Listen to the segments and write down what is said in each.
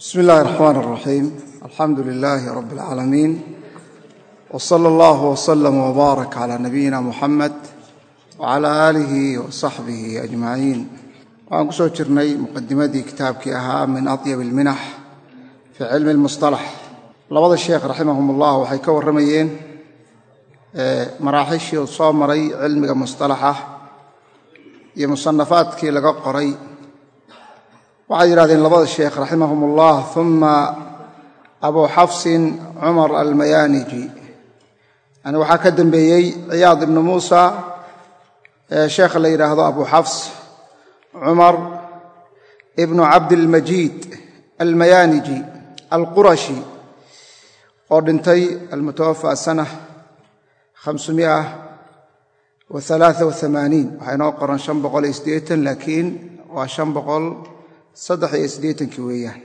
bismi illaahi raxmaan raxiim alxamdu lilaahi rabi alcaalamiin wsala allahu wslm wbaarak cala nabiyina muxamed wcala aalihi wasaxbihi ajmaciin waxaan ku soo jirnay muqadimadii kitaabkii ahaa min atyab alminax fii cilmi lmusalax labada sheekh raximahum ullah waxay ka warramayeen eh, maraaxishii uu soo maray cilmiga musalaxa iyo musanafaadkii laga qoray waxay yidhahdeen labada sheekh raximahum ullah uma abu xafsin cumar almayaaniji yani waxaa ka dembeeyey ciyaad ibnu muusa sheekha la yidhaahdo abu xafs cumar ibnu cabdilmajiid almayaaniji alqurashi oo dhintay almutawafa sana hamsumia wa alaaa waamaaniin waxaa inoo qoran laakiin waa saddex iyo siddeetankii weeyaan.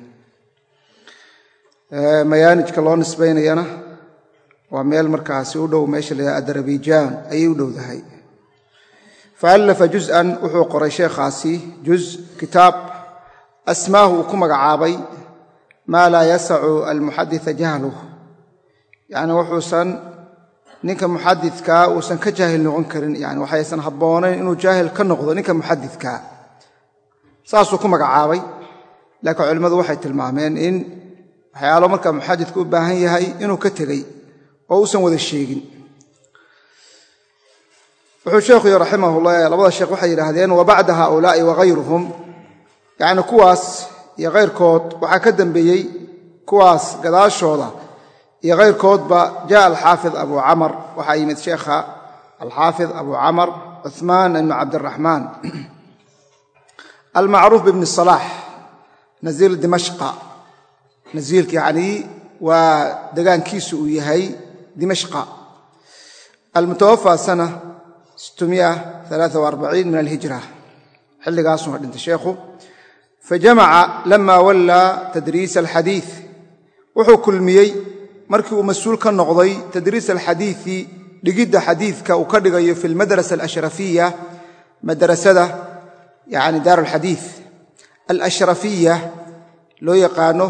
Mayaanijka loo nisbaynayana waa meel markaasi u dhow meesha la yidhaha adarabijaan ayay u dhowdahay faallafa juz'an wuxuu qoray sheekhaasi juz kitaab. Asmaahu uu ku magacaabay maa laa yasacu almuxaditha jahluh yacni wuxuusan ninka muxadidkaa uusan ka jaahil noqon karin yani waxaysan habboonayn inuu jaahil ka noqdo ninka muxadidkaa saasuu ku magacaabay. Laakiin culimmadu waxay tilmaameen in waxyaalo markaa muxadidku u baahan yahay inuu ka tegey oo uusan wada sheegin. Wuxuu sheekhu yhi raximahullah labada sheekh waxay yidhaahdeen wa bacda haaulaa'i wahayruhum yacni kuwaas iyo kayrkood waxaa ka dembeeyey kuwaas gadaashooda iyo kayrkoodba jaءa alxaafid abu camar waxaa yimid sheekha alxaafid abu camar cuثmaan ibnu cabdiraxmaan almacruuf bibni salaax naziil dimashqa naziilka yacnii waa degaankiisu uu yahay dimashqa almutawafa sana min alhijra. Xilligaasuna dhintay sheekhu fajamaca lama wallaa tadriis alxadiid wuxuu kulmiyey markii uu mas'uul ka noqday tadriis alxadiidi dhigidda xadiidka uu ka dhigayo fi lmadrasa alashrafiya madrasada yani daar alxadiid alashrafiya loo yaqaano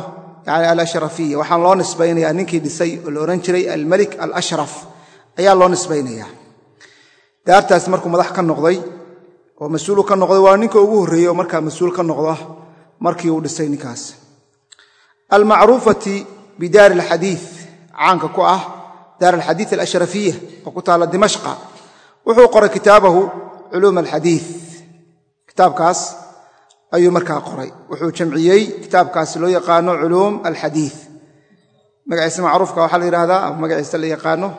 yani alashrafiya waxaan loo nisbaynayaa ninkii dhisay oo la odhan jiray almelik alashraf ayaa loo nisbaynaya daartaas markuu madax ka noqday oo mas'uulu ka noqday waa ninka ugu horreeyey oo markaa mas'uul ka noqda markii uu dhisay ninkaas. Almacruufati bidaari alxadiid caanka ku ah daar alxadiid alashrafiya oo ku taalla dimashqa wuxuu qoray kitaabahu culuum alxadiid kitaabkaas ayuu markaa qoray. Wuxuu jamciyey kitaabkaasi loo yaqaano culuum alxadiid magaciisa macruufka waxaa la yidhahdaa ama magaciisa la yaqaano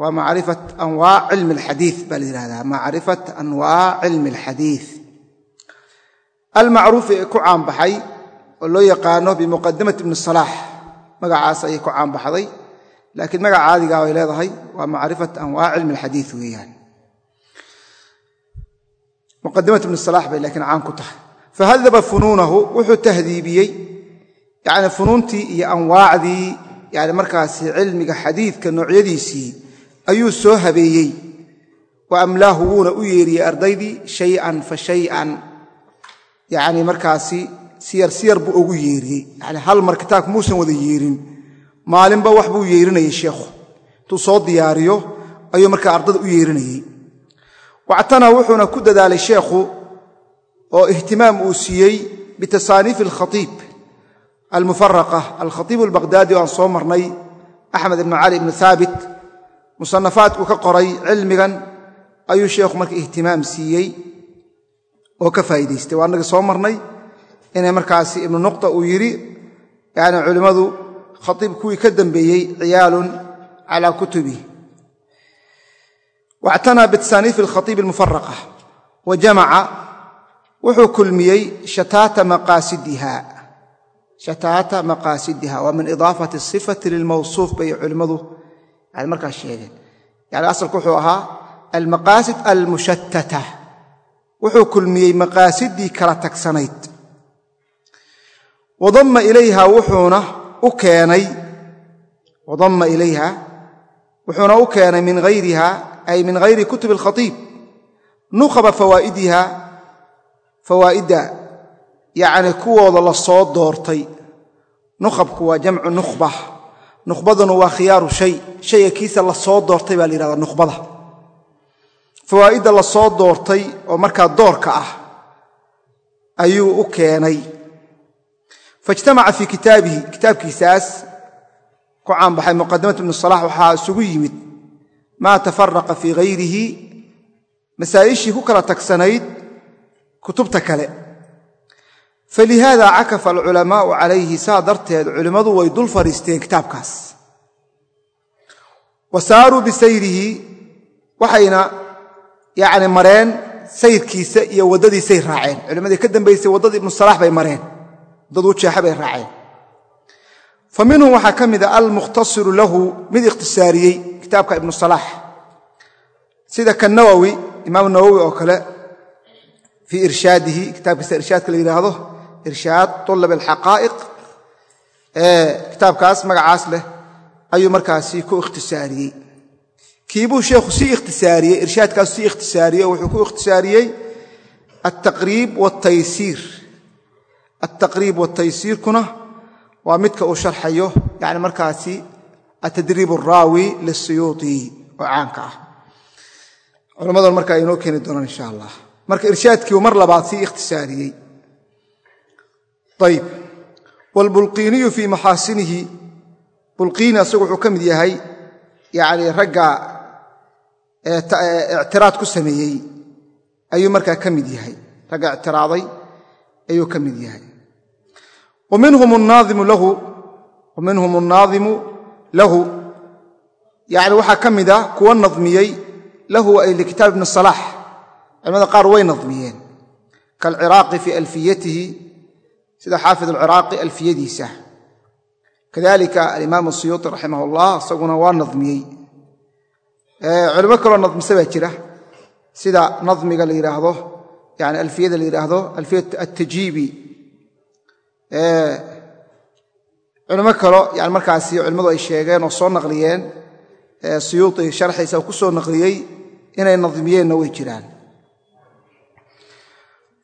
waa macrifat anwaac cilmi alxadiid baa la yidhahdaa macrifat anwaac cilmi alxadiid almacruufi ee ku caanbaxay oo loo yaqaano bimuqadimati ibni salaax magacaas ayay ku caanbaxday laakiin magaca caadigaa way leedahay waa macrifat anwaac cilmi alxadiid weeyaan muqadimat ibni salaax bay laakiin caan ku tahay. Fahadaba funuunahu wuxuu tahdiibiyey yani funuuntii iyo anwaacdii yani markaasi cilmiga xadiidka noocyadiisii ayuu soo habeeyey. Wa amlaahu wuuna u yeeriyey ardaydii shayan fa shayan. Yani markaasi siyar siyar buu ugu yeeriyey. Yani hal mar kitaabka muusan wada yeerin. Maalinba wax buu yeerinayey sheekhu. Intuu soo diyaariyo ayuu markaa ardada u yeerinayey wactana wuxuuna ku dadaalay sheekhu oo ihtimaam uu siiyey bitasaaniif alkhaiib almufaraqa alkhaiib albaqhdaadi oo aan soo marnay axmed ibnu cali ibnu haabit musanafaadkuu ka qoray cilmigan ayuu sheekhu marka ihtimaam siiyey oo ka faa'idaystay waa annagii soo marnay inay markaasi ibnu nuqta uu yidhi yani culimmadu khaiib kuwii ka dambeeyey ciyaalun calaa kutubi wactanaa bitasaaniif alkhaiib almufaraqa wa jamaca wuxuu kulmiyey shataata maqaasidiha waa min idaafati sifati lilmawsuuf bay culimmadu yani markaas sheegeen yani asalku wuxuu ahaa almaqaasid almushattata wuxuu kulmiyey maqaasidii kala tagsanayd wadamma ilayha wuxuuna u keenay wadamma ilayha wuxuuna u keenay min hayriha ay min hayri kutubi alkhatiib. Nukhaba fawaa'idiha fawaa'idda yacni kuwooda la soo doortay. Nuqabku waa jamcu nukhba nukhbaduna waa khiyaaru shay. Shayga kiisa la soo doortay baa la yihahdaa nukhbada fawaa'idda la soo doortay oo markaa doorka ah ayuu u keenay. Faijtamaca fii kitaabihi kitaabkiisaas ku caanbaxay muqadamat ibnu salax waxaa isugu yimid maa tafaraqa fii hayrihi masaa'ishii ku kala tagsanayd kutubta kale. Falihaada cakafa alculamaa'u calayhi saa darteed culimmadu way dul fadhiisteen kitaabkaas. Wa saaruu bisayrihi waxayna yacni mareen sayrkiisa iyo waddadiisay raaceen. Culimmadii ka dambaysay waddadii ibnu salaax bay mareen. Waddaduu jeexa bay raaceen. Fa minhum waxaa ka mida almukhtasiru lahu mid ikhtisaariyey kitaabka ibnu salaax sida ka nawowi imaam nawowi oo kale fii irshaadihi kitaabkiisa irshaadka la yidhaahdo irshaad tulab alxaqaa'iq kitaabkaas magacaas leh ayuu markaasi ku ikhtisaariyey. Kiibuu sheekhu sii ikhtisaariyey irshaadkaasu sii ikhtisaariyey oo wuxuu ku ikhtisaariyey altaqriib waaltaysiir altaqriib waaltaysiirkuna waa midka uu sharxayo yani markaasi atadriib araawi lisiyuuti oo caanka ah. Culammadan marka ay inoo keeni doonaan insha allah. Marka irshaadkiiu mar labaad sii ikhtisaariyey. Ayib waalbulqiiniyu fii maxaasinihi bulqiini asagu wuxuu ka mid yahay yani ragga ictiraad ku sameeyey ayuu markaa ka mid yahay. Ragga ictiraaday ayuu ka mid yahay. Wa minhum annaadimu lahu yani waxaa ka mida kuwa nadmiyey lahu ay likitaab ibni salaax culamada qaar way nadmiyeen. Kaalciraaqi fii alfiyatihi sida xaafid alciraaqi alfiyadiisa. Kadalika alimaam asiyuuti raximah allah isaguna waa nadmiyey. Culimo kaloo nadmise baa jira. Sida nadmiga la yidhaahdo yani alfiyada la yidhaahdo alfiyat attajiibi culimo kalo yani markaasi culimmadu ay sheegeen oo soo naqliyeen siyuuti sharxiisa ku soo naqliyey inay nadmiyeenna way jiraan.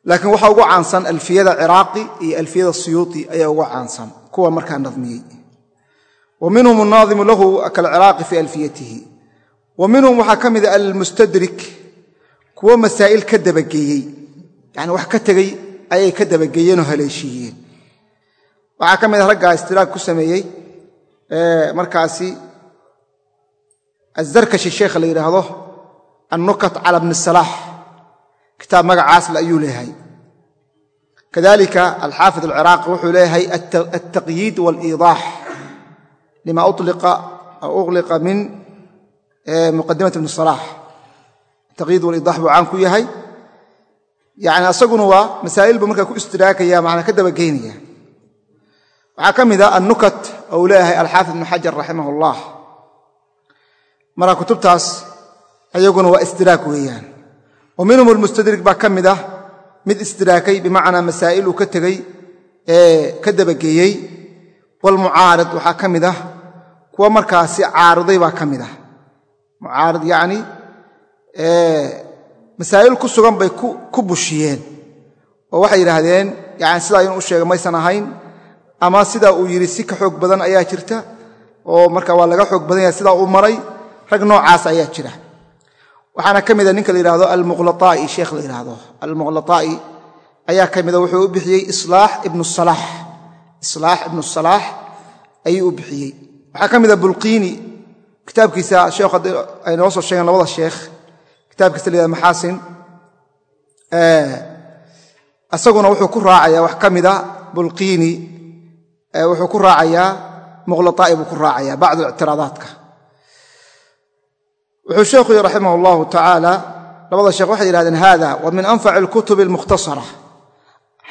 Laakiin waxaa ugu caansan alfiyada ciraaqi iyo alfiyada siyuuti ayaa ugu caansan kuwa markaa nadmiyey. Wa minhum annaadimu lahu kalciraaqi fii alfiyatihi. Wa minhum waxaa ka mida almustadrik kuwo masaa'il ka dabageeyey. Yani wax ka tegey ayay ka dabageeyeenoo haleeshiiyeen waxaa ka mida raggaa istiraag ku sameeyey markaasi azarkashi sheekha la yidhaahdo annukat cala bni salaax kitaab magacaasle ayuu leeyahay. Kadalika alxaafid alciraaqi wuxuu leeyahay altaqyiid waaliidaax lima ughliqa min muqadimat ibni salaax taqyiid waliidax buu caan ku yahay. Yani asaguna waa masaa'il buu markaa ku istiraakaya macnaa ka dabageynaya waxaa ka mida annukat ou leeyahay alxaafid ibnu xajar raximah allah marka kutubtaas ayaguna waa istiraak weeyaan. Wa minhum almustadrik baa ka mid ah mid istiraakay bimacnaa masaa'il uu ka tegey ee ka dabageeyey. Waalmucaarid waxaa ka mid ah kuwa markaasi caariday baa ka mid ah. Mucaarid yacni masaa'il ku sugan bay ku bushiyeen. Oo waxay yidhaahdeen yani sidaa inuu u sheega maysan ahayn ama sidaa uu yidhi si ka xoog badan ayaa jirta oo marka waa laga xoog badan yahay sidaa uu maray rag noocaas ayaa jira. Waxaana ka mida ninka la yidhahdo almuqlataa'i sheekh la yidhaahdo almuqlataa'i ayaa ka mida wuxuu u bixiyey islaax ibnu salaax islaax ibnu salaax ayuu u bixiyey. Waxaa ka mida bulqiini kitaabkiisa sheekh ay noo soo sheegeen labada sheekh kitaabkiisa la yihahdo maxaasin. Isaguna wuxuu ku raacaya wax ka mida bulqiini wuxuu ku raacayaa muqlataa'i buu ku raacaya bacdu ictiraadaadka. Wuxuu sheekhu yihi raximah allahu tacaala labada sheekh waxay yidhahdeen hada wa min anfaci alkutubi almukhtasara.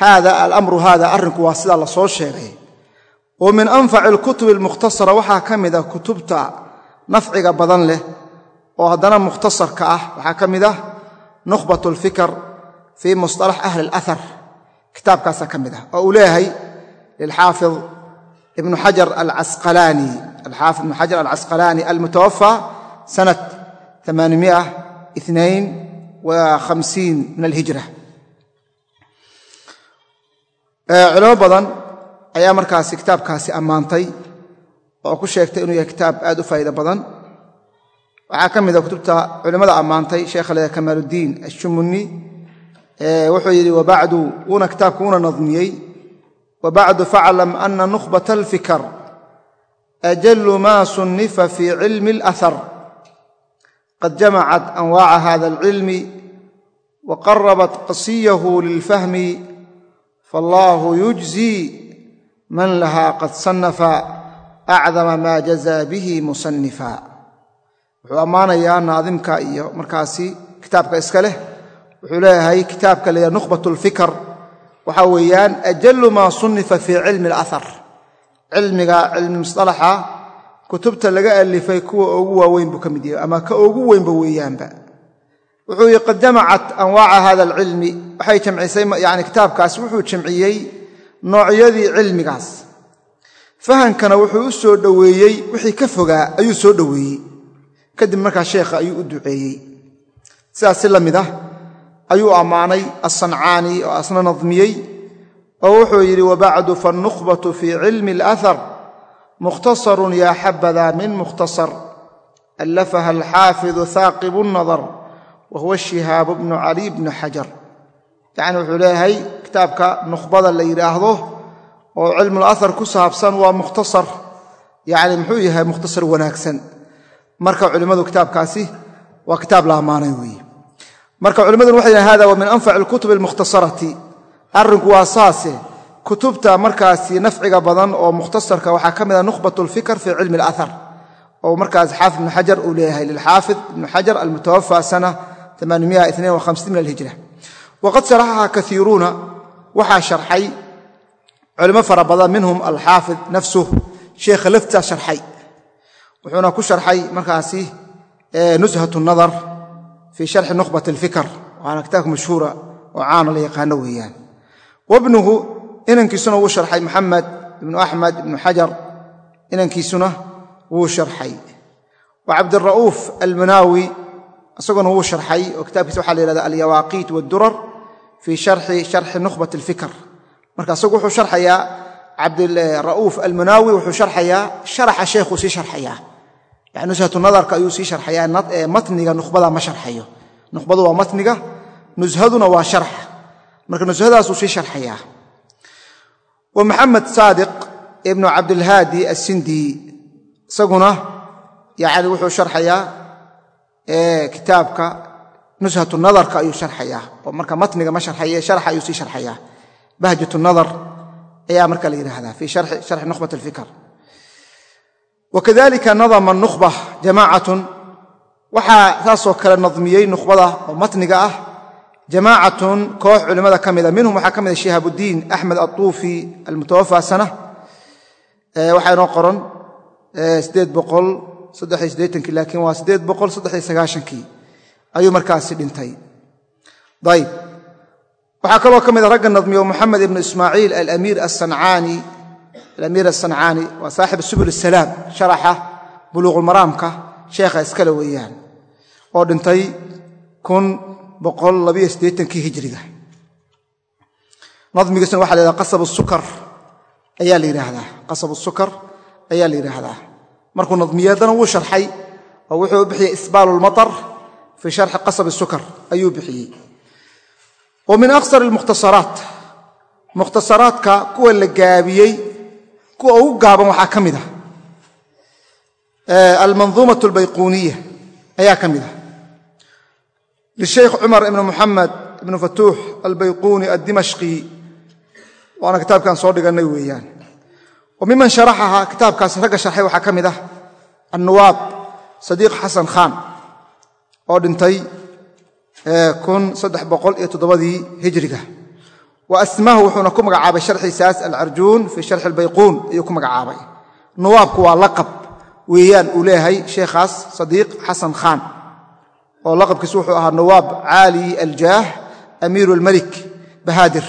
Haada alamru haada arrinku waa sidaa la sheegay. Wa min anfaci alkutubi almukhtasara waxaa ka mida kutubta nafciga badan leh oo haddana mukhtasarka ah waxaa ka mid ah nukhbat alfikr fii musطalax ahli alahar kitaabkaasaa ka mid ah oo uu leeyahay lilxaafid ibnu xajar alcasqalaani alxaafid ibnu xajar alcasqalaani almutawafa sanat min alhijra culamo badan ayaa markaasi kitaabkaasi ammaantay oo ku sheegtay inuu yahay kitaab aad u faa'iida badan. Waxaa ka mid a kutubta culimmada ammaantay sheekha leda kamaaluddiin ashumuni wuxuu yidhi wabacdu wuuna kitaabka uuna nadmiyey wabacdu faclam ana nukhbata alfikar ajalu ma sunnifa fi cilmi اlأhar qad jamacat anwaaca hada alcilmi waqarabat qasiyahu lilfahmi faallahu yujzi man laha qad sannafa acdama ma jaza bihi musanifa wuxuu ammaanayaa naadimka iyo markaasi kitaabka iska leh wuxuu leeyahay kitaabka la nukhbat lfikr waxaa weeyaan ajalu maa sunnifa fii cilmi alahar cilmiga cilmi musalaxa kutubta laga alifay kuwa ugu waaweyn buu ka mid yahay ama ka ugu weynba weeyaanba. Wuxuu yihi qad jamacat anwaaca hada alcilmi. Waxay jamcisay yani kitaabkaas wuxuu jamciyey noocyadii cilmigaas. Fahankana wuxuu u soo dhoweeyey wixii ka fogaa ayuu soo dhoweeyey. Kadib markaa sheekha ayuu u duceeyey. Sidaas si la mid ah ayuu ammaanay asancaani oo asna nadmiyey oo wuxuu yidhi wabacdu fanukhbatu fii cilmi alahar mukhtasarun yaa xabada min mukhtasar allafaha alxaafidu haaqibu nadar wa huwa shihaabu bnu cali bnu xajar. Yacni wuxuu leeyahay kitaabka nukhbada la yidhaahdo oo cilmulahar ku saabsan waa mukhtasar. Yacni muxuu yahay mukhtasar wanaagsan. Marka culimmadu kitaabkaasi waa kitaab la ammaanay weeye marka culimmaduna waxay yidhahan hada wa min anfaci alkutubi almukhtasarati. Arrinku waa saase kutubta markaasi nafciga badan oo mukhtasarka waxaa ka mid a nukhbat alfikr fii cilmi alahar oo markaas xaafid ibnu xajar uu leeyahay lilxaafid ibnu xajar almutawafa sana min alhijra waqad sharaxaha kaiiruuna waxaa sharxay culimo fara badan minhum alxaafid nafsuh sheekha laftisaa sharxay. Wuxuuna ku sharxay markaasi nushat nadar fii sharxi nukhbat alfikr waana kitaabka mashhuura oo caana la yaqaano weeyaan wabnuhu inankiisuna wuu sharxay maxamed ibnu axmed ibnu xajar inankiisuna wuu sharxay wa cabdira'uuf almunaawi isaguna wuu sharxay oo kitaabkiisa waxa la yihahda alyawaaqiit wadurar fii sharxi sharxi nukhbat alfikr marka isagu wuxuu sharxayaa cabdira'uuf almunaawi wuxuu sharxayaa sharaxa sheekhuu sii sharxayaa yani nushatu nadarka ayuu sii sharxayaa matniga nukhbada ma sharxayo. Nukhbadu waa matniga nushaduna waa sharxa marka nushadaasuu sii sharxayaa. Wa maxamed saadiq ibnu cabdilhaadi asindi isaguna yani wuxuu sharxayaa kitaabka nushatu nadarka ayuu sharxayaa. Oo marka matniga ma sharxaye sharxa ayuu sii sharxayaa. Bahjat nadar ayaa marka la yidhaahdaa fii sharxi nukhbat alfikr wakadalika nadama nukhba jamaacatun waxaa saasoo kale nadmiyey nukhbada oo matniga ah jamaacatun koox culimmada ka mida minhum waxaa ka mida shihaabudiin axmed atuufi almutawafa sana waxaa inoo qoran laakiin waa ayuu markaasi dhintay ayb waxaa kaloo ka mida ragga nadmiyo moxamed ibnu ismaaciil alamiir asancaani alamiir asancaani waa saaxib subul asalaam sharaxa buluuqulmaraamka sheekha iskale weeyaan oo dhintay siddeetankii hijriga nadmigiisna waxa la qasab sukar ayaa la yidhaahdaa markuu nadmiyeedana wuu sharxay oo wuxuu bixiyey isbaalu lmatar fii sharxi qasab sukar ayuu bixiyey min aksar almukhtasaraat mukhtasaraadka kuwa la gaabiyey kuwa ugu gaaban waxaa ka mid ah almanduumat albayquuniya ayaa ka mid ah. Lishaykh cumar ibn muxamed ibnu fatuux albayquuni addimashqi waana kitaabkaan soo dhigannay weeyaan. Wa miman sharaxaha kitaabkaas ragga sharxay waxaa ka mid ah annuwaab sadiiq xasan khaan oo dhintay kun saddex boqol iyo toddobadii hijriga wa asmaahu wuxuuna ku magacaabay sharxiisaas alcarjuun fii sharxi albayquun ayuu ku magacaabay. Nuwaabku waa laqab weeyaan uu leeyahay sheekhaas sadiiq xasan khaan oo laqabkiisu wuxuu ahaa nawaab caali aljaah amiiru almelik bahaadir.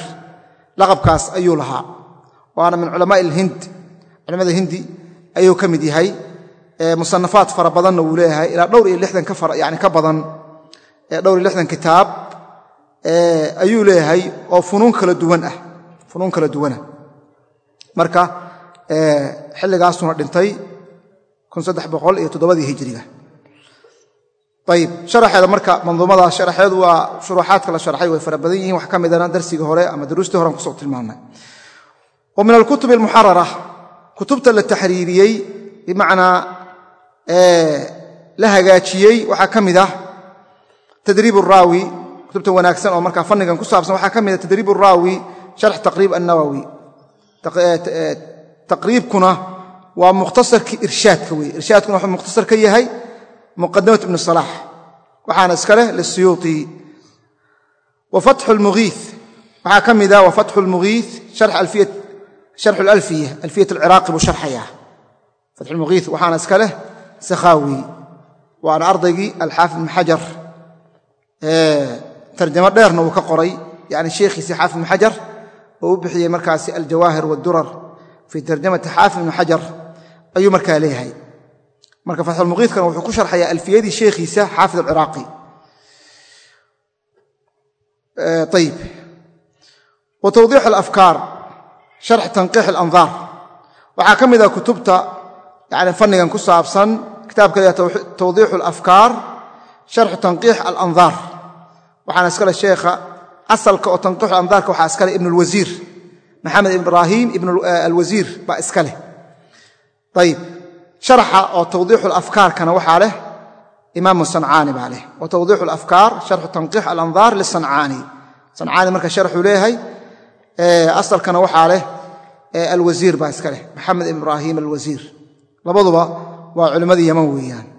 Laqabkaas ayuu lahaa. Waana min culamaai alhind culamada hindi ayuu ka mid yahay. Musanafaad fara badanna wuu leeyahay. Ilaa dhowr iyo lixdan kitaab ayuu leeyahay oo funuun kala duwan ah funuun kala duwanah marka xilligaasuna dhintay toddobadii hijriga. Ayib sharaxeeda marka manduumada sharaxeedu waa shuruuxaadka la sharxay way fara badan yihiin wax ka midana darsigii hore ama duruustii horean ku soo tilmaamnay wa min alkutub almuxarara kutubta la taxriiriyey bimacnaa la hagaajiyey waxaa ka mid ah tadriib raawi kutubta wanaagsan oo markaa fannigan ku saabsan waxaa ka mid ah tadriib raawi sharx taqriib annawowi taqriibkuna waa mukhtasarkii irshaadka weye irshaadkuna wuxuu mukhtasar ka yahay muqadamat ibn salaax waxaana iska leh lisuyuuطi wa fatxu lmugiith waxaa ka mida wa fatxu lmugiith sharxu lalfiya alfiyat alciraaqi buu sharxayaa fatxu lmugiith waxaana iska leh sakhaawi waana ardaygii alxaafid ibn xajar tarjamo dheerna uu ka qoray yani sheekhiisii xaafid ibn xajar oo u bixiyey markaasi aljawaahir wadurar fii tarjamati xaafid ibn xajar ayuu markaa leeyahay. Marka fatxulmuqiidkana wuxuu ku sharxayaa alfiyadii sheekhiisa xaafid alciraaqi. Ayib wa tawdiix alafkaar sharx tanqiix alandaar waxaa ka mida kutubta yani fannigan ku saabsan kitaabka tawdiixu alafkaar sharxu tanqiix alandaar waxaana iskale sheekha asalka oo tanqiix alandaarka waxaa iskale ibn alwasiir maxamed ibraahim ibn alwasiir baa iska ayib sharaxa oo tawdiixu alafkaarkana waxaa leh imaamu sancaani baa leh. Wa tawdiixu alafkaar sharxu tanqiix alandaar lisancaani sancaani marka sharxuu leeyahay asalkana waxaa leh alwasiir baa iska maxamed ibraahim alwasiir labaduba waa culimmadii yaman weeyaan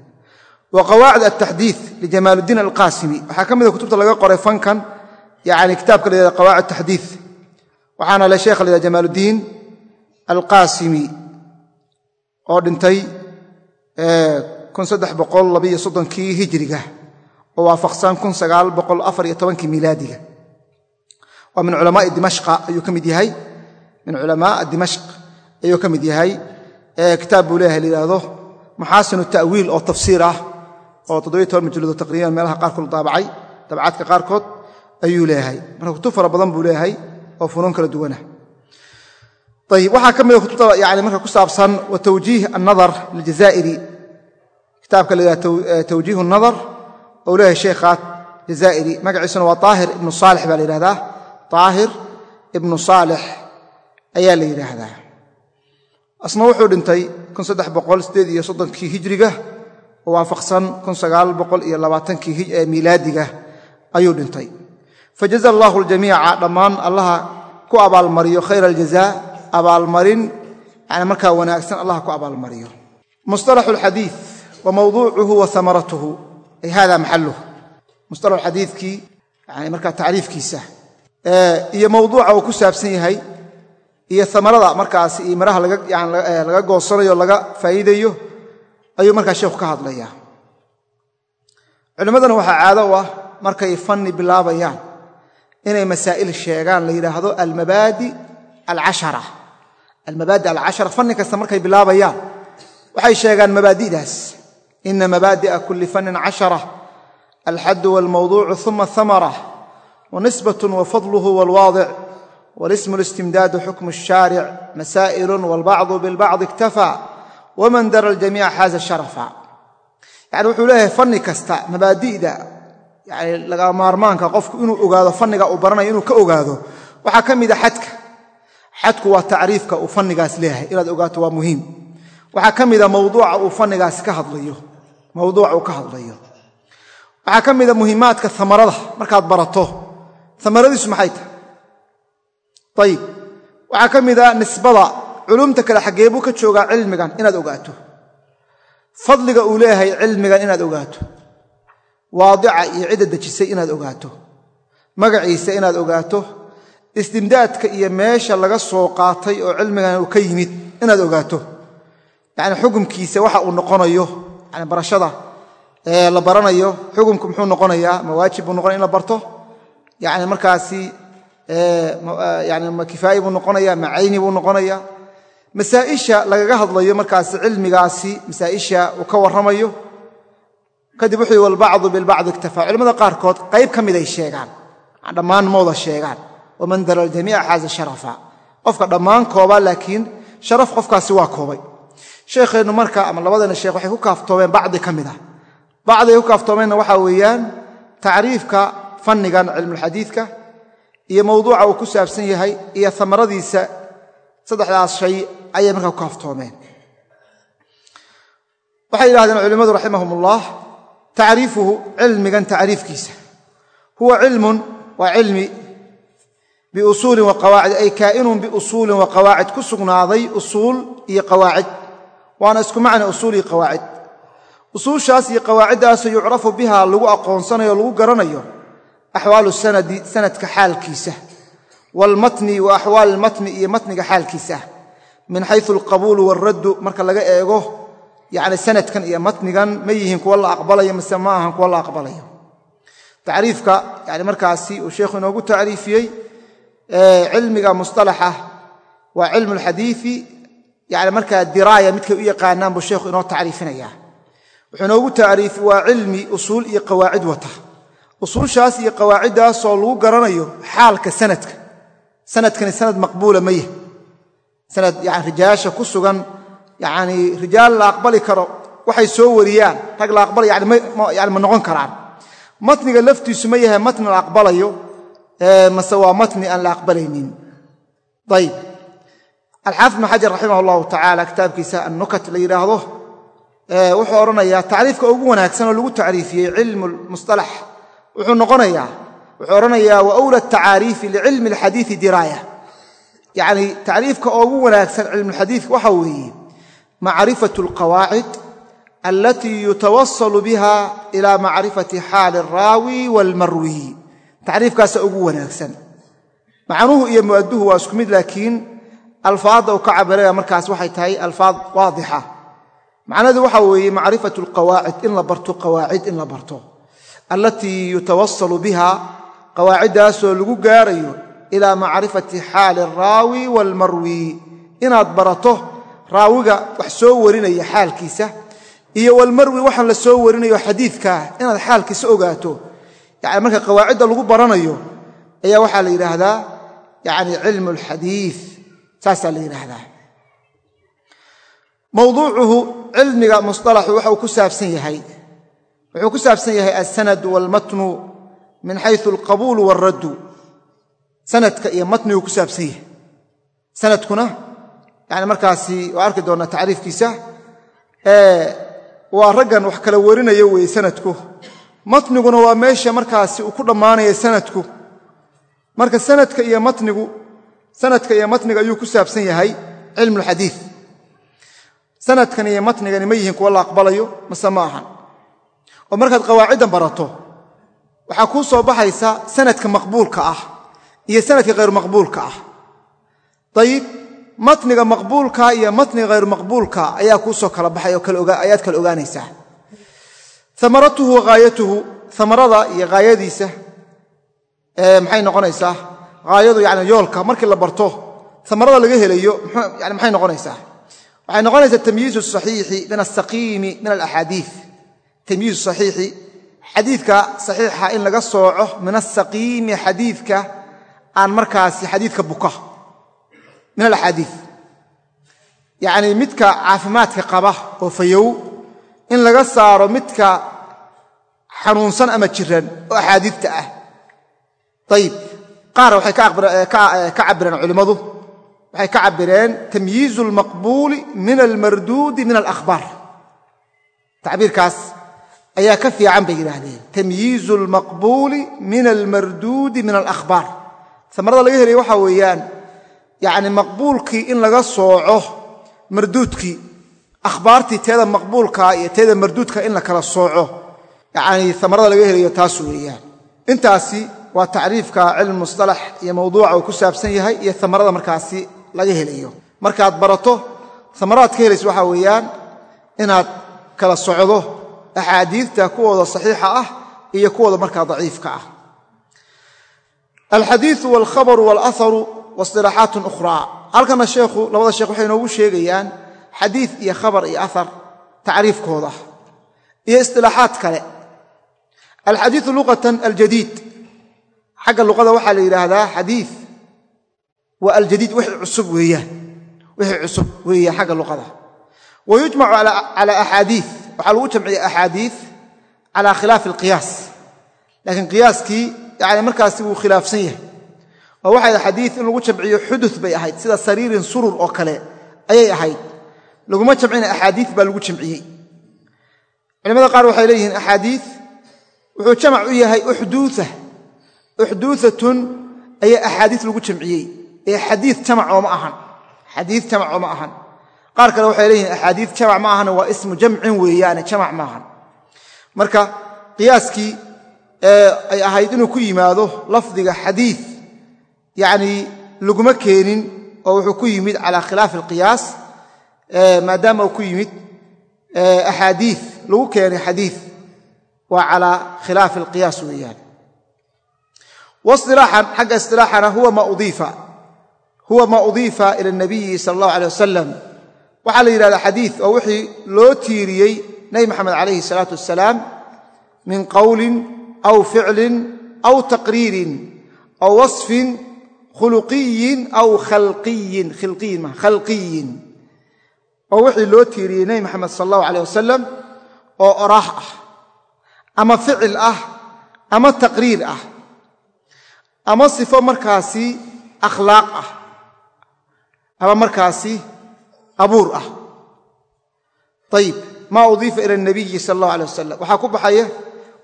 wa qawaacid altaxdiid lijamaaluddiin alqaasimi waxaa ka mida kutubta laga qoray fankan yani kitaabka la yhahda qawaacid taxdiid. waxaana le sheekha la yhahda jamaaluddiin alqaasimi oo dhintay kii hijriga oo waafaqsan kii miilaadiga waa min culamaai dimashqa ayuu ka mid yahay min culamaa dimashq ayuu ka mid yahay kitaab buu leeyahay la yidhaahdo maxaasinu ta'wiil oo tafsiir ah oo majallado taqriiban meelaha qaarkood daabacay dabcaadka qaarkood ayuu leeyahay. Marka kutub fara badan buu leeyahay oo funuun kala duwanah. Ayib waxaa ka mida kutubta yani marka ku saabsan wa tawjiih annadar liljazaa'iri. Kitaabka la yidhahda tawjiih annadar ou leeyahay sheekhaat jazaa'iri magaciisuna waa taahir ibnu saalix baa la yidhahdaa taahir ibnu saalix ayaa la yidhaahdaa asna wuxuu dhintay kii hijriga oo waafaqsan kii miilaadiga ayuu dhintay. Fajaza allaahu aljamiica dhammaan allaha ku abaalmariyo khayra aljazaa abaalmarin markaa wanaagsan allah ku abaalmariyo. Musطalaxu alxadiid wa mawduucuhu wa amaratuhu ay hada maxaluh musطalaxu xadiidkii yani markaa tacriifkiisa iyo mawduuca uu ku saabsan yahay iyo amarada markaas iyo miraha laga goosanayo laga faa'iidayo ayuu markaa sheikhu ka hadlayaa. Culimmadana waxaa caado u ah markay fanni bilaabayaan inay masaa'il sheegaan la yidhaahdo almabaadi alcashara. Almabaadi alcashara fanni kasta markay bilaabayaan waxay sheegaan mabaadi'daas. Ina mabaadi'a kulli fannin cashara alxaddu walmawduucu uma hamara wanisbat wafadluhu walwaadic walismu listimdaadu xukmu shaaric masaa'ilun walbacdu bilbacdi iktafaa waman dara aljamiica xaaza sharafa yani wuxuu leeyahay fanni kasta mabaadi'da yani laga maarmaanka qofku inuu ogaado fanniga uu baranayo inuu ka ogaado waxaa ka mida xadka xadku waa tacriifka uu fannigaas leeyahay inaad ogaato waa muhiim waxaa ka mida mawduuca uu fannigaasi ka hadlayo mawduuca uu ka hadlayo waxaa ka mida muhiimaadka amarada markaad barato amaradiisu maxay tahay ayib waxaa ka culumta kale xaggee buu ka joogaa cilmigan inaad ogaato. Fadliga uu leeyahay cilmigan inaad ogaato. Waadica iyo cidda dejisay inaad ogaato. Magaciisa inaad ogaato. Istimdaadka iyo meesha laga soo qaatay oo cilmigan uu ka yimid inaad ogaato. Yani xukumkiisa waxa uu noqonayo yani barashada la baranayo xukumku muxuu noqonayaa ma waajib buu noqonaya in la barto? Yani markaasi yani ma kifaayi buu noqonaya ma cayni buu noqonaya masaaisha lagaga hadlayo markaasi cilmigaasi masaaisha uu ka warramayo kadib wuxuu walbacdu bilbacdi iktafaa culamada qaarkood qayb ka miday sheegaan. Dhammaan mooda sheegaan. Waman dara aljamiica xaaza sharafa. Qofka dhammaan koobaa laakiin sharaf qofkaasi waa koobay. Sheekheennu marka ama labadana sheekh waxay ku kaaftoomeen bacdi ka mid ah. Bacdi ay ku kaaftoomeenna waxaa weeyaan tacriifka fannigan cilmulxadiidka iyo mawduuca uu ku saabsan yahay iyo amaradiisa saddexdaas shay ayay markaa ku kaaftoomeen waxay yidhahdeen culimmadu raximahum ullah tacriifuhu cilmigan tacriifkiisa. Huwa cilmun waa cilmi biusuulin wa qawaacid ay kaa'inun biusuulin wa qawaacid. Ku sugnaaday usuul iyo qawaacid. Waana isku macna usuul iyo qawaacid. Usuushaas iyo qawaaciddaasoo yucrafu biha lagu aqoonsanayo lagu garanayo axwaalu sanadi sanadka xaalkiisa. Waalmatni wa axwaal almatni iyo matniga xaalkiisa min xayu alqabuulu waaraddu marka laga eego yacni sanadkan iyo matnigan ma yihiin kuwa la aqbalayo mise ma ahan kuwa la aqbalayo. Tacriifka yani markaasi uu sheekhu inoogu tacriifiyey cilmiga musطalaxa waa cilmu alxadiii yani markaa diraaya midkay u yaqaanaan buu sheekhu inoo tacriifinaya wuxuu inoogu tacriifi waa cilmi usuul iyo qawaacid wata. Usuushaas iyo qawaaciddaasoo lagu garanayo xaalka sanadka. Sanadkani sanad maqbuula ma yah sanad yani rijaasha ku sugan yani rijaal la aqbali karo waxay soo wariyaan. Rag la aqbala yani ma noqon karaan. Matniga laftiisu ma yahay matni la aqbalayo mase waa matni aan la aqbalaynin. Ayb alxaafid ibn xajar raximah allahu tacaala kitaabkiisa annukat la yidhaahdo wuxuu odhanayaa tacriifka ugu wanaagsan oo lagu tacriifiyey cilmu musalax wuxuu noqonayaa wuxuu odhanayaa wa wla tacaariifi licilmi alxadiii diraaya yacni tacriifka ugu wanaagsan cilmuxadiidka waxa weeye macrifatu alqawaacid alatii yutawasalu biha ila macrifati xaali alraawi waalmarwi tacriifkaasa ugu wanaagsan. Macnuhu iyo mu'adduhu waa isku mid laakiin alfaadda uu ka cabiraya markaas waxay tahay alfaad waadixa. Macnadu waxa weeye macrifatu alqawaacid in la barto qawaacid in la barto. Allatii yutawasalu biha qawaaciddaasoo gaarayo ilaa macrifati xaali alraawi waalmarwi inaad barato raawiga wax soo warinaya xaalkiisa iyo walmarwi waxaan la soo warinayo xadiidkaa inaad xaalkiisa ogaato. Yani marka qawaacidda lagu baranayo ayaa waxaa la yidhaahdaa yani cilmu alxadiid saasaa la yidhaahdaa. Mawduucuhu cilmiga musطalaxu waxa uu ku saabsan yahay. Wuxuu ku saabsan yahay alsanad waalmatnu min xayu alqabuulu waaraddu sanadka iyo matnigu ku saabsan yahay. Sanadkuna yani markaasi waa arki doonnaa tacriifkiisa waa raggan wax kala warinayo weeye sanadku. Matniguna waa meesha markaasi uu ku dhammaanaya sanadku. Marka sanadka iyo matnigu sanadka iyo matniga ayuu ku saabsan yahay cilmu alxadiid sanadkan iyo matnigani ma yihiin kuwa la aqbalayo mase ma ahan. Oo markaad qawaaciddan barato waxaa kuu soo baxaysa sanadka maqbuulka ah iyo sanadka hayr maqbuulka ah. Dayib matniga maqbuulka iyo matniga hayr maqbuulka ayaa kuu soo kala baxay ayaad kala ogaanaysaa. Amaratuhu wa haayatuhu amarada iyo haayadiisa maxay noqonaysaa? Haayadu yani yoolka markii la barto amarada laga helayo yani maxay noqonaysaa? Waxay noqonaysaa tamyiizu saxiixi min asaqiimi min alaxaadiid tamyiizu saxiixi xadiidka saxiixa in laga sooco min asaqiimi xadiidka aan markaasi xadiidka buka min alaxaadiid yacnii midka caafimaadka qaba oo fayow in laga saaro midka xanuunsan ama jiran oo axaadiidta ah. Ayib qaar waxay ka cabireen culimmadu. Waxay ka cabireen tamyiizu almaqbuuli min almarduudi min alakhbaar. Tacbiirkaas ayaa ka fiican bay yidhaahdeen. Tamyiizu almaqbuuli min almarduudi min alakhbaar samarada laga helaya waxaa weeyaan yacni maqbuulkii in laga sooco marduudkii akhbaartii teeda maqbuulkaa iyo teeda marduudka in la kala sooco. Yacnii amarada laga helayo taas weeyaan. Intaasi waa tacriifka cilmu musalax iyo mawduuca uu ku saabsan yahay iyo amarada markaasi laga helayo. Markaad barato amaraad ka helaysa waxaa weeyaan inaad kala socdo axaadiidta kuwooda saxiixa ah iyo kuwooda markaa daciifka ah alxadiiu walkhabaru walaharu wasilaaxaatun ukhraa halkana sheekhu labada sheekh waxay inoogu sheegayaan xadiid iyo khabar iyo ahar tacriifkooda iyo istilaaxaad kale alxadiiu luqatan aljadiid xagga luqada waxaa la yidhaahdaa xadiid waa aljadiid wixii cusub weeyaan wixii cusub weeyaan xagga luqada wa yujmacu cala axaadii waxaa lagu jamciya axaadii cala khilaafi alqiyaas laakiin qiyaaskii yani markaasi wuu khilaafsan yahay. Oo waxay xadii in lagu jamciyo xudud bay ahayd sida sariirin surur oo kale ayay ahayd. Laguma jamcina axaadii baa lagu jamciyey. Culimada qaar waxay leeyihiin axaadii wuxuu jamac u yahay uxduua uxduuatun ayaa axaadii lagu jamciyey. Ee xadii jamac ooma ahan. Xadii jamac ooma ahan. Qaar kale waxay leeyihiin axaadii jamac ma ahan waa ismu jamcin weeyaane jamac ma ahan. Marka qiyaaskii ay ahayd inuu ku yimaado lafdiga xadii yani laguma keenin oo wuxuu ku yimid cala khilaafi alqiyaas maadaama uu ku yimid axaadii lagu keenay xadii waa cala khilaafi alqiyaas weeyaan. Wasilaaxan xagga isilaaxana huwa ma udiifa. Ila nabiyi sala allahu alay wasalam waxaa la yidhahdaa xadii oo wixii loo tiiriyey nebi maxamed calayhi salaatu wasalaam min qowlin aw ficlin aw taqriirin aw wasfin khuluqiyin aw khalqiyin khilqiyin ma khalqiyin oo wixii loo tiiriyey nebi maxamed sala allahu aleyh wasalam oo oraah ah ama ficil ah ama taqriir ah ama sifo markaasi akhlaaq ah ama markaasi abuur ah ayib maa udiifa ila nabiyi sala allahu alay wasalam waxaa ku baxaya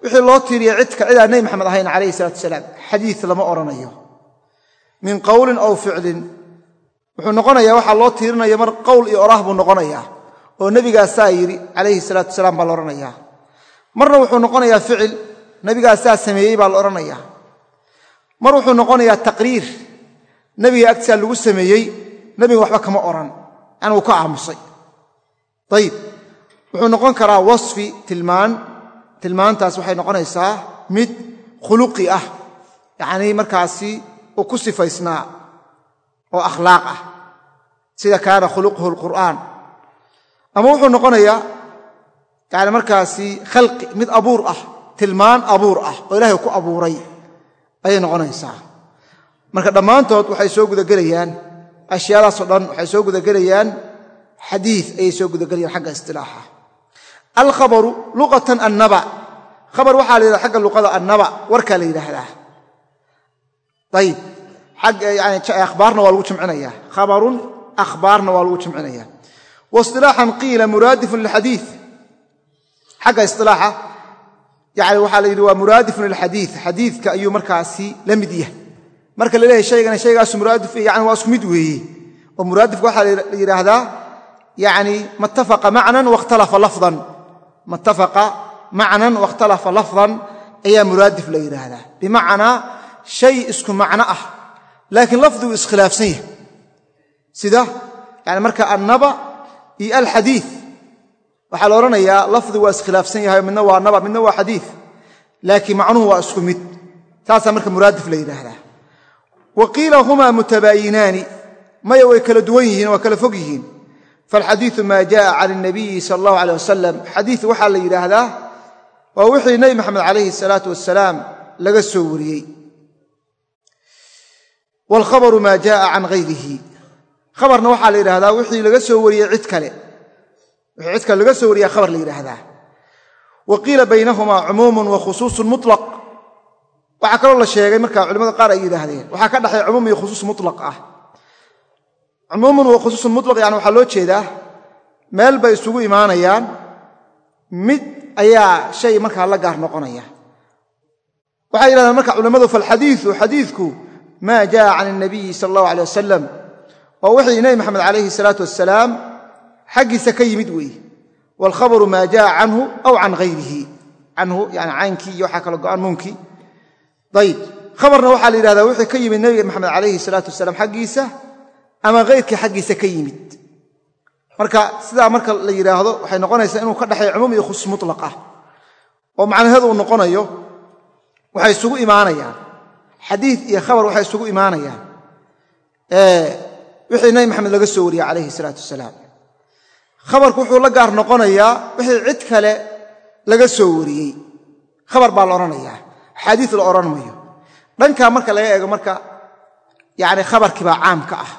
wixii loo tiiriya cidka cidaan nebi maxamed ahayn calayhi salatu wasalaam xadiid lama odhanayo min qowlin aw ficlin. Wuxuu noqonayaa waxaa loo tiirinaya mar qowl iyo oraah buu noqonayaa oo nebigaasaa yidhi calayhi salaatu wasalaam baa la odhanayaa marna wuxuu noqonayaa ficil nebigaasaa sameeyey baa la odhanayaa mar wuxuu noqonayaa taqriir nebiga agtisaa lagu sameeyey nebiga waxba kama odhan an uu ka aamusay. Ayib wuxuu noqon karaa wasfi tilmaan tilmaantaas waxay noqonaysaa mid khuluqi ah. Yacnii markaasi uu ku sifaysnaa oo akhlaaq ah. Sida kaana khuluquhu alqur'aan. Ama wuxuu noqonayaa yani markaasi khalqi mid abuur ah tilmaan abuur ah oo ilaahay ku abuuray ayay noqonaysaa. Marka dhammaantood waxay soo gudagelayaan ashyaadaasoo dhan waxay soo gudagelayaan xadiid ayay soo gudagelayaan xagga istilaaxa alkhabaru luqatan annaba. Khabar waxaa la yidhahda xagga luqada annaba warkaa la yidhaahdaa ayib akhbaarna waa lagu jimcinaya. Khabarun akhbaarna waa lagu jimcinaya. Wasilaaxan qiila muraadifun lilxadiid xagga isilaaxa yani waxaa la yidhi waa muraadifun lilxadiid xadiidka ayuu markaasi la mid yahay. Marka la leeyahay shaygana shaygaasu muraadif yani waa isku mid weeye oo muraadifka waxaa la yidhaahdaa yani matafaqa macnan wakhtalafa lafdan matafaqa macnan wakhtalafa lafdan ayaa muraadif la yidhaahdaa bimacnaa shay isku macno ah laakiin lafdigu iskhilaafsan yahay. Sida yani marka annaba iyo alxadiid waxaa la odhanayaa lafdigu waa iskhilaafsan yahay midna waa naba midna waa xadiid laakiin macnuhu waa isku mid. Taasaa marka muraadif la yidhaahdaa wa qiila humaa mutabaayinaani maya way kala duwan yihiin waa kala fog yihiin falxadiiu maa jaa can nabiyi sal allahu aleh wasalam xadiid waxaa la yidhaahdaa waa wixii nebi maxamed calayhi salaatu wasalaam laga soo wariyey wlkhabaru maa jaa can hayrihi khabarna waxaa la yidhahdaa wixii laga soo wariyey cid kale wixii cid kale laga soo wariya khabar la yidhaahdaa wa qiila baynahumaa cumuumun wa khusuusun mulaq waxaa kaloo la sheegay marka culimada ay yidhaahdeen waxaa ka dhexay cumuum iyo khusuus cumuumun wa khusuusun mutlaq yani waxaa loo jeedaa meel bay isugu imaanayaan mid ayaa shay markaa la gaar noqonaya. Waxay yidhahdeen marka culammadu falxadiiu xadiidku maa jaa can nabiyi sal allahu aleh wasalam waa wixii nebi maxamed calayhi salaatu wasalaam xaggiisa ka yimid weeye waalkhabaru maa jaa canhu aw can hayrihi canhu yani caynkii iyo waxaa kala go'an nuunkii ayb khabarna waxaa la yidhahdaa wixii ka yimid nebi maxamed calayhi salaatu wasalaam xaggiisa ama hayrkii xaggiisa ka yimid. Marka sidaa marka la yidhaahdo waxay noqonaysaa inuu ka dhexeeyo cumuum iyo khusuus muطlaq ah oo macnaheedu uu noqonayo waxay isugu imaanayaan. Xadiid iyo khabar waxay isugu imaanayaan. Wixii nebi maxamed laga soo wariyey calayhi salaatu wasalaam. Khabarku wuxuu la gaar noqonayaa wixii cid kale laga soo wariyey. Khabar baa la odhanayaa xadiid la odhan mayo dhankaa marka laga eego marka yani khabarkii baa caam ka ah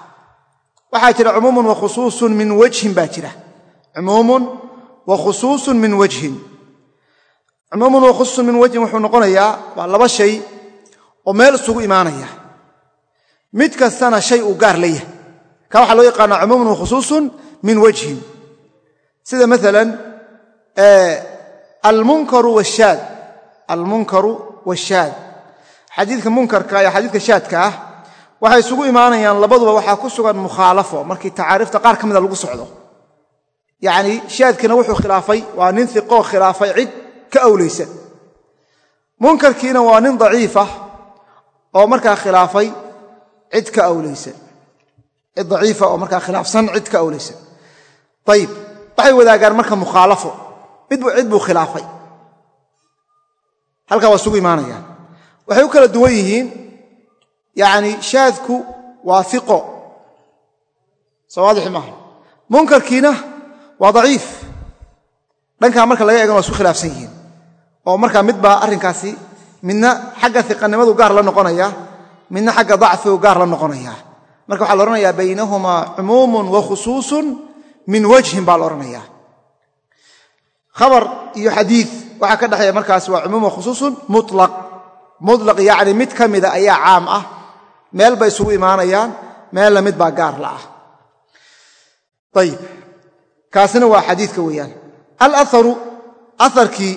waxaa jira cumuumun wa khusuusun min wajhin baa jira. Cumuumun wa khusuusun min wajhin. Cumuumun wa khusuusun min wajhin wuxuu noqonayaa waa laba shay oo meel isugu imaanaya. Mid kastana shay uu gaar leeyahay. Ka waxaa loo yaqaanaa cumuumun wa khusuusun min wajhin. Sida maalan almunkaru washaad almunkaru washaad xadiidka munkarka iyo xadiidka shaadka ah waxay isugu imaanayaan labaduba waxaa ku sugan mukhaalafo markii tacaariifta qaar ka mida lagu socdo. Yacni shaadkiina wuxuu khilaafay waa nin iqoo khilaafay cid ka awlaysa munkarkiina waa nin daciifah oo markaa khilaafay cid ka awlaysan cid daciifa oo markaa khilaafsan cid ka awlaysan ayib waxay wadaagaan marka mukhaalafo cid buu khilaafay. Halkaa waa isugu imaanayaan. Waxay u kala duwan yihiin yacni shaadku waa iqo soo waadixi maaha. Munkarkiina waa daciif. Dhankaa marka laga eegana waa isku khilaafsan yihiin. Oo markaa midbaa arrinkaasi midna xagga iqanimadu gaar la noqonaya midna xagga dacfigu gaar la noqonaya. Marka waxaa la odhanayaa baynahumaa cumuumun wa khusuusun min wajhin baa la odhanayaa khabar iyo xadiid waxaa ka dhexeeya markaas waa cumuum wa khusuusun mulaq mulaq yacni mid ka mida ayaa caam ah meel bay isugu imaanayaan meelna mid baa gaar la ah. Ayib kaasina waa xadiidka weeyaan. Alaharu aharkii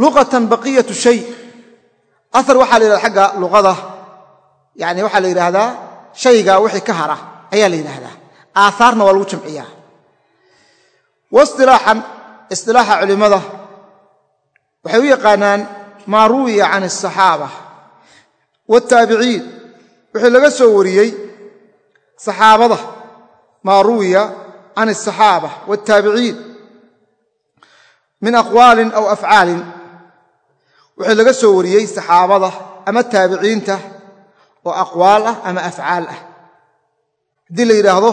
luqatan baqiyatu shay. Ahar waxaa la yidhahda xagga luqada yani waxaa la yidhaahdaa shayga wixii ka hara ayaa la yidhaahdaa aahaarna waa lagu jamciyaa. Waistilaaxan istilaaxa culimmada waxay u yaqaanaan maa ruwiya can asaxaaba wataabiciin wixii laga soo wariyey saxaabada maa ruwiya can asaxaaba wataabiciin min aqwaalin aw afcaalin wixii laga soo wariyey saxaabada ama taabiciinta oo aqwaal ah ama afcaal ah haddii la yidhaahdo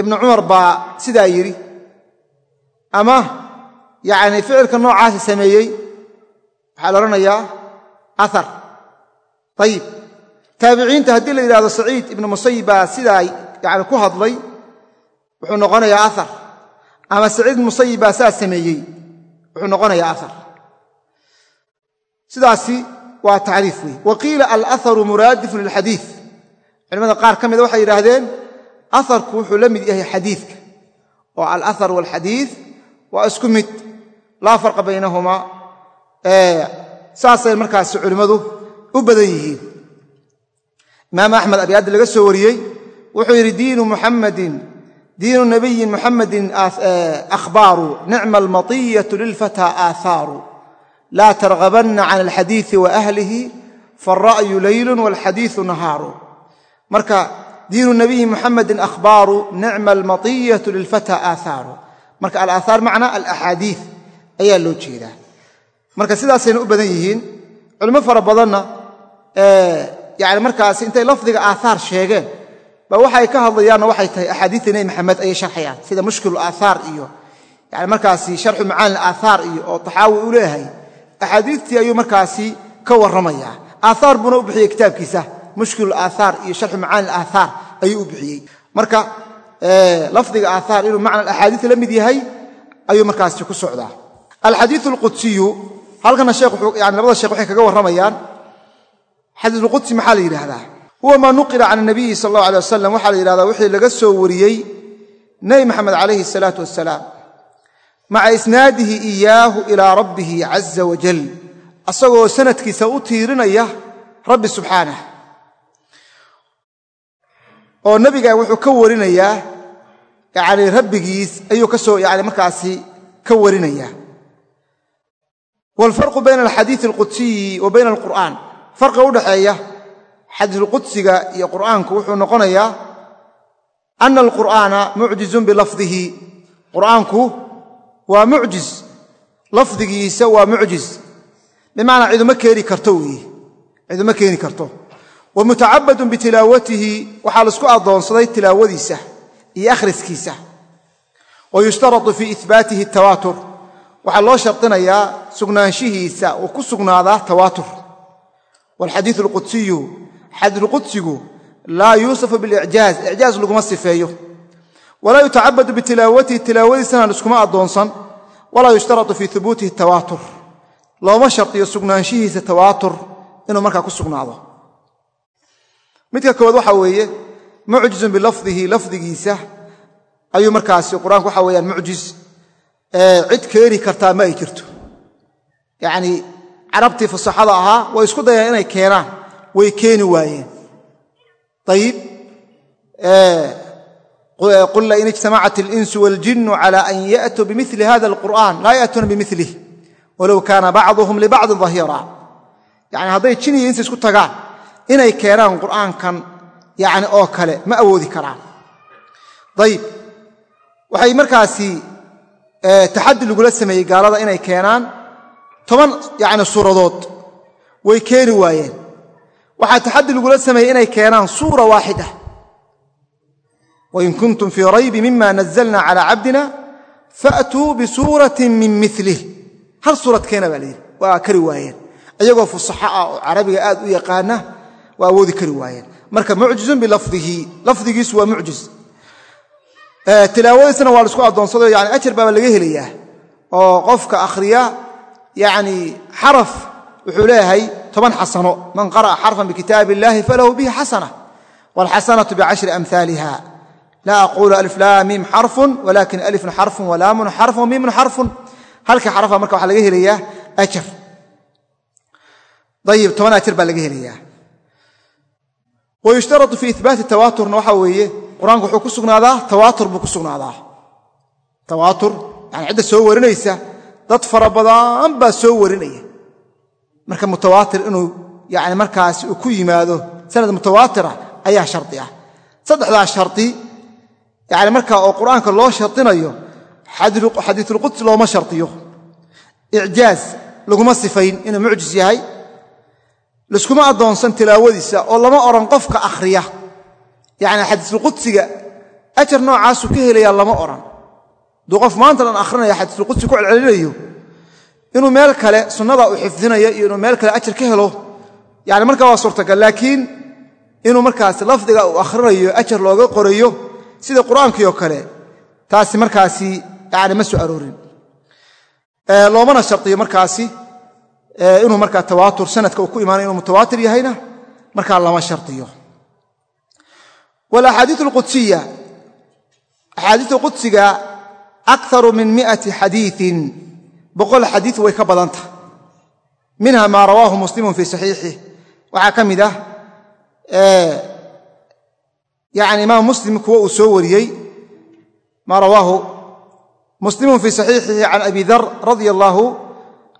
ibnu cumar baa sidaa yidhi ama yacni ficilka noocaasa sameeyey waxaa la odhanayaa ahar ayib taabiciinta haddii la yidhahdo saciid ibnu musayib baa sidaa yani ku hadlay wuxuu noqonayaa ahar ama saciid ibnu musayib baa saa sameeyey wuxuu noqonayaa ahar sidaasi waa tacriif wey wa qiila alaharu muraadifun lilxadiid culimada qaar ka mida waxay yidhaahdeen aharku wuxuu la mid yahay xadiidka. Oo alahar walxadiid waa isku mid. Laa farqa baynahumaa. Saasay markaasi culimmadu u badan yihiin. Imaam axmed abyaaddi laga soo wariyey wuxuu yidhi diinu muxammadin diinu nabiyin muxammadin akhbaaru nicma almatiyatu lilfataa aahaaru laa targabanna can alxadiidi wa ahlihi faara'yu leylun walxadiidu nahaaru. Marka diinu nabiyi muxammadin akhbaaru nicma almatiyatu lilfataa aahaaru marka alaahaar macnaa alaxaadiid ayaa loo jeedaa. Marka sidaasayna u badan yihiin culimo fara badanna yani markaas intay lafdiga aaaar sheegeen ba waxay ka hadlayaanna waxay tahay axaadiista nebi maxamed ayay sharxayaan sida mushkil aaaar iyo yani markaasi sharxu macaani aaaar iyo oo taxaawi u leeyahay axaadiistii ayuu markaasi ka warramaya aaaar buuna u bixiyey kitaabkiisa mushkil aaaar iyo sharxu macaani aaaar ayuu u bixiyey. Marka lafdiga aaaar inuu macna axaadiis la mid yahay ayuu markaasi ku socdaa. Alxadii alqudsiyu halkana labada sheekh waxay kaga warramayaan xadiisulqudsi maxaa la yidhaahdaa? Huwa maa nuqila can nabiyi sal allahu alay wasalam waxaa la yidhahdaa wixii laga soo wariyey nebi maxamed calayhi asalaatu wasalaam maca isnaadihi iyaahu ilaa rabbihi caza wajal asagoo sanadkiisa u tiirinaya rabbi subxaanah oo nebiga wuxuu ka warinayaa yani rabbigiis ayuu ka soo yani markaasi ka warinaya waalfarqu bayna alxadiii alqudsiyi wa bayna alqur'aan farqiga udhaxeeya xadiisulqudsiga iyo qur'aanku wuxuu noqonayaa ana alqur'aana mucjizun bilafdihi. Qur'aanku waa mucjiz lafdigiisa waa mucjiz bimacnaa ciduma keeni karto weeye ciduma keeni karto. Wa mutacabadun bitilaawatihi waxaa la isku addoonsaday tilaawadiisa iyo akhriskiisa. Wa yushtaratu fii ihbaatihi tawaatur. Waxaa loo shardinayaa sugnaanshihiisa uu ku sugnaadaa tawaatur waalxadiiu alqudsiyu xadrulqudsigu laa yuusafu bilicjaaz icjaaz laguma sifeeyo. Walaa yutacabadu bitilaawatihi tilaawadiisana liskuma addoonsan. Walaa yushtaratu fii hubuutihi tawaatur. Looma shardiyo sugnaanshihiisa tawaatur inuu markaa ku sugnaado. Midka koowaad waxaa weeye mucjizun bilafdihi lafdigiisa ayuu markaasi qur'aanku waxa weyaan mucjiz cid keeni kartaa ma ay jirto. Yacnii carabtii fasaxada ahaa way isku dayaan inay keenaan way keeni waayeen ayib qul lain ijtamacat اlinsu waاljinu cala an yaأtuu bimili hada اlqur'an laa ya'tuuna bimilih walow kaana bacduhum libacdin dahiira yani hadday jin iyo insi isku tagaan inay keenaan qur'aankan yani oo kale ma awoodi karaan ayib waxay markaasi taxadi lagula sameeyey gaalada inay keenaan toban yani suuradood. Way keeni waayeen. Waxaa taxadi lagula sameeyey inay keenaan suura waaxida. Wain kuntum fii raybi mima nazalna cala cabdina faatuu bisuuratin min milih hal suurad keena baa layidhi waa kari waayeen. Iyagoo fusaxo ah oo carabiga aad u yaqaana waa awoodi kari waayeen. Marka mucjizun bilafdihi. Lafdigiisu waa mucjiz. Tilaawadiisana waa la isku addoonsado yani ajar baaba oo qofka akhriya yani xaraf wuxuu leeyahay toban xasano. Man qara'a xarfan bikitaab illahi falahu bihi xasana. Waalxasanatu bicashri amhaaliha laa aquulu alif laa miim xarfun walakin alifun xarfun walaamun xarfun wamiimun xarfun. Halka xarafa marka waxaa laga helayaa ajar ayib toban ajar baa laga helayaa. Wayushtaratu fii ibaati tawaaturna waxaa weeye qur'aanku wuxuu ku sugnaadaa tawaatur buu ku sugnaadaa. Tawaatur yani cidda soo warinaysa dad fara badan baa soo warinaya. Marka mutawaatir inuu yani markaas uu ku yimaado sanad mutawaatira ayaa shardi ah. Saddexdaas shardi yani marka oo qur'aanka loo shardinayo xadiisulquds looma shardiyo. Icjaaz laguma sifayn inuu mucjis yahay. Liskuma addoonsan tilaawadiisa oo lama odhan qofka akhriya. Yani xadiisulqudsiga ajar noocaasuu ka helayaa lama odhan hadduu qof maanta dhan akhrinaya xadiisulqudsi ku celcelinayo inuu meel kale sunnada uu xifdinayo iyo inuu meel kale ajar ka helo yani markaa waa suurtagal. Laakiin inuu markaas lafdiga uu akhrinayo ajar looga qorayo sida qur'aankii kale taasi markaasi yani ma soo aroorin. Loomana shardiyo markaasi inuu markaa tawaatur sanadka uu ku imaanayo inuu mutawaatir yahayna markaa lama shardiyo walaxaadiiu alqudsiya axaadiiu qudsiga akaru min miati xadiiin boqol xadiid way ka badanta minha maa rawaahu muslimun fii saxiixih waxaa ka mid ah yani imaam muslim kuwa uu soo wariyey maa rawaahu muslimun fii saxiixihi can abi dar radia allaahu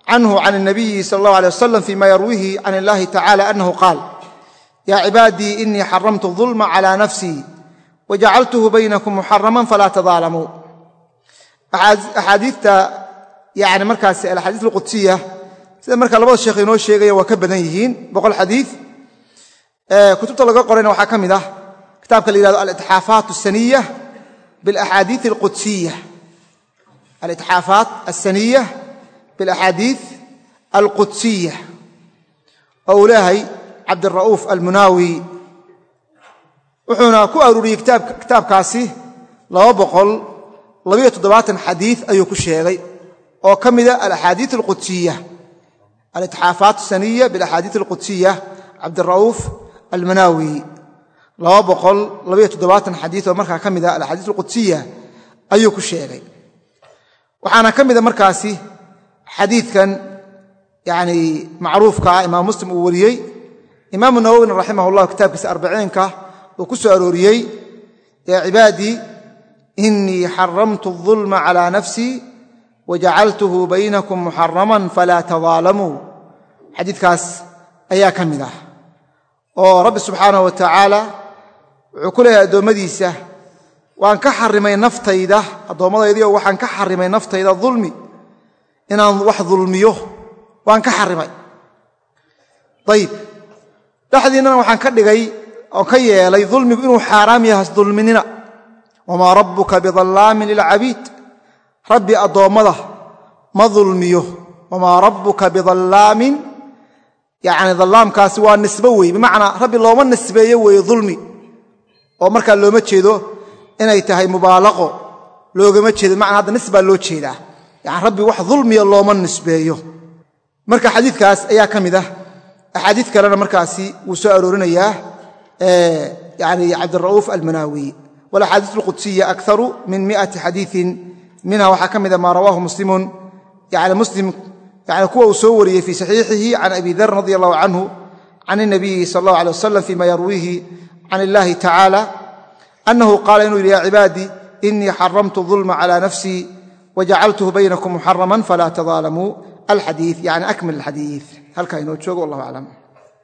canhu can الnabiyi sal اllah alيه wasalam fima yarwiihi can illahi tacala anahu qaal ya cibaadii inii xaramtu الظulma calى nafsii wajacaltuhu baynakum muxaraman falaa tadaalamuu axaadiita yani markaas alxadiis alqudsiya sida marka labada sheekh inoo sheegaya waa ka badan yihiin boqol xadiid kutubta laga qorayna waxaa ka mid ah kitaabka la yihahdo alitxaafaat asaniya bilaxaadiid alqudsiya alitxaafaat asaniya bilaxaadiid alqudsiya oo uu leeyahay cabdira'uuf almunaawi wuxuuna ku aruuriyey kitaabkaasi laba boqol xadiid ayuu ku sheegay oo ka mida alaxaadiid alqudsiya alitxaafaat asaniya bilaxaadiid alqudsiya cabdira'uuf toddobaatan xadiid oo markaa ka mida alaxaadiis alqudsiya ayuu ku sheegay. Waxaana ka mida markaasi xadiidkan yani macruufka ah imaam muslim uu wariyey. Imaamu nawowina raximah llah kitaabkiisa arbaciinka uu ku soo arooriyey cibaadii inii xaramtu الظulma calى nafsii wajacaltuhu baynakum muxaraman falaa tadaalamuu xadiidkaas ayaa ka mid ah oo rabbi subxaanah wa tacaala wuxuu ku leeyahay addoommadiisa waan ka xarimay naftayda addoommadaydiio waxaan ka xarimay naftayda dulmi inaan wax dulmiyo waan ka xarimay ayib dhexdiinnana waxaan ka dhigay oo ka yeelay dulmigu inuu xaaraam yahay dulminina wamaa rabbuka bidallaamin lilcabiid rabbi addoommada ma dulmiyo wamaa rabbuka bidallaamin yani dallaamkaasi waa nisbo wey bimacnaa rabbi looma nisbeeyo weeye dulmi oo markaa looma jeedo inay tahay mubaalaqo loogama jeedo bimacnaa hadda nisbaa loo jeedaa yani rabbi wax dulmiya looma nisbeeyo marka xadiidkaas ayaa ka mid ah axaadiid kalena markaasi wuu soo aroorinayaa yani cabdira'uuf almanaawi walaxaadiis alqudsiya akaru min miati xadiiin minha waxaa ka mida maa rawaahu muslimun yani muslim yani kuwa uu soo wariyey fii saxiixihi can abi dar radi allahu canhu can inabiyi sal allahu alay wasalam fima yarwiihi can illahi tacaala annahu qaala inuu yidhi ya cibaadii inii xaramtu dulma cala nafsii wajacaltuhu baynakum muxaraman falaa tadaalamuu alxadii yani akmil alxadiid halkaa inoo joogo wallah aclam